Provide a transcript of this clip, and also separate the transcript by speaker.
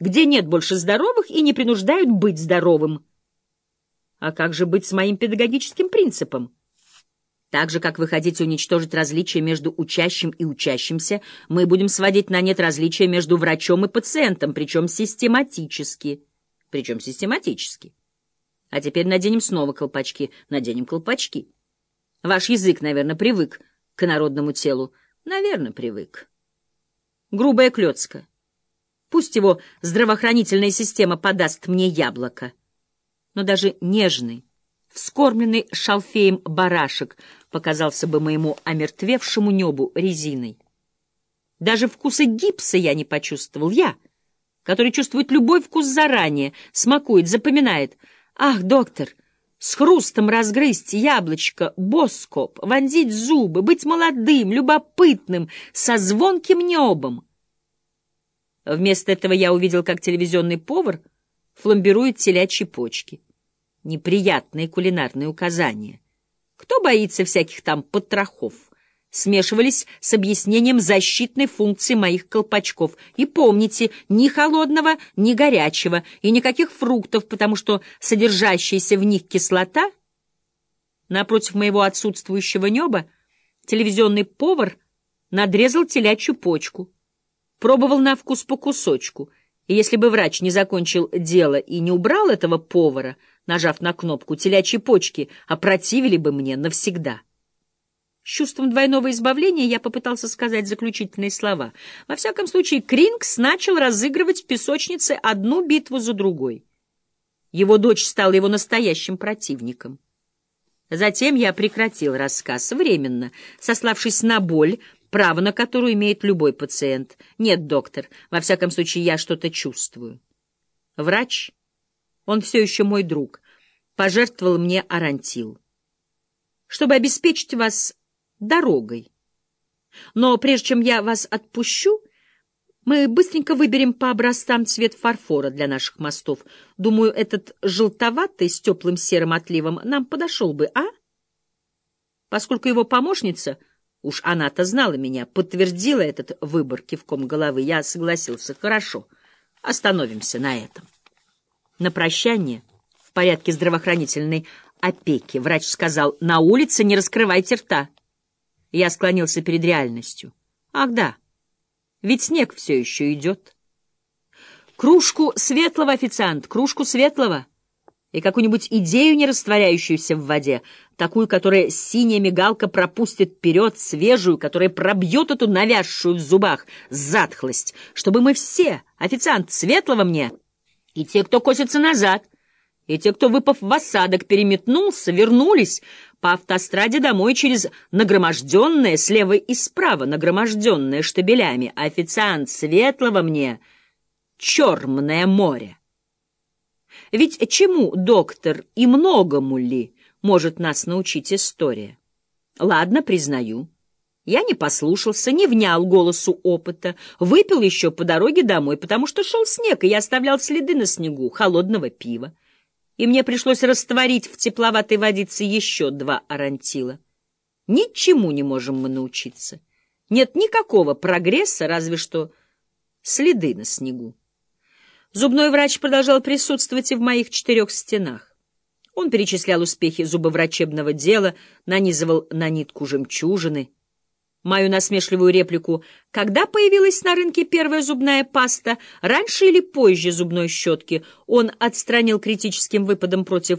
Speaker 1: где нет больше здоровых и не принуждают быть здоровым. А как же быть с моим педагогическим принципом? Так же, как вы хотите уничтожить различия между учащим и учащимся, мы будем сводить на нет различия между врачом и пациентом, причем систематически. Причем систематически. А теперь наденем снова колпачки. Наденем колпачки. Ваш язык, наверное, привык к народному телу. Наверное, привык. Грубая клетка. Пусть его здравоохранительная система подаст мне яблоко. Но даже нежный, вскормленный шалфеем барашек показался бы моему омертвевшему небу резиной. Даже вкуса гипса я не почувствовал. Я, который чувствует любой вкус заранее, смакует, запоминает. Ах, доктор, с хрустом разгрызть яблочко, боскоп, вонзить зубы, быть молодым, любопытным, со звонким небом. Вместо этого я увидел, как телевизионный повар фламбирует телячьи почки неприятные кулинарные указания. Кто боится всяких там потрохов? Смешивались с объяснением защитной функции моих колпачков. И помните, ни холодного, ни горячего, и никаких фруктов, потому что содержащаяся в них кислота... Напротив моего отсутствующего неба телевизионный повар надрезал телячью почку, пробовал на вкус по кусочку, и если бы врач не закончил дело и не убрал этого повара, нажав на кнопку, телячьи почки опротивили бы мне навсегда. С чувством двойного избавления я попытался сказать заключительные слова. Во всяком случае, Крингс начал разыгрывать в песочнице одну битву за другой. Его дочь стала его настоящим противником. Затем я прекратил рассказ временно, сославшись на боль, право на которую имеет любой пациент. Нет, доктор, во всяком случае, я что-то чувствую. Врач он все еще мой друг, пожертвовал мне Арантил, чтобы обеспечить вас дорогой. Но прежде чем я вас отпущу, мы быстренько выберем по образцам цвет фарфора для наших мостов. Думаю, этот желтоватый с теплым серым отливом нам подошел бы, а? Поскольку его помощница, уж она-то знала меня, подтвердила этот выбор кивком головы, я согласился. Хорошо, остановимся на этом. На прощание, в порядке здравоохранительной опеки, врач сказал, на улице не раскрывайте рта. Я склонился перед реальностью. Ах да, ведь снег все еще идет. Кружку светлого, официант, кружку светлого. И какую-нибудь идею, не растворяющуюся в воде, такую, которая синяя мигалка пропустит вперед, свежую, которая пробьет эту навязшую в зубах затхлость, чтобы мы все, официант, светлого мне и те, кто косится назад, и те, кто, выпав в осадок, переметнулся, вернулись по автостраде домой через нагроможденное, слева и справа, нагроможденное штабелями, официант светлого мне черное море. Ведь чему, доктор, и многому ли может нас научить история? Ладно, признаю. Я не послушался, не внял голосу опыта, выпил еще по дороге домой, потому что шел снег, и я оставлял следы на снегу холодного пива. И мне пришлось растворить в тепловатой водице еще два арантила. Ничему не можем мы научиться. Нет никакого прогресса, разве что следы на снегу. Зубной врач продолжал присутствовать и в моих четырех стенах. Он перечислял успехи зубоврачебного дела, нанизывал на нитку жемчужины — Мою насмешливую реплику «Когда появилась на рынке первая зубная паста, раньше или позже зубной щетки?» он отстранил критическим выпадом против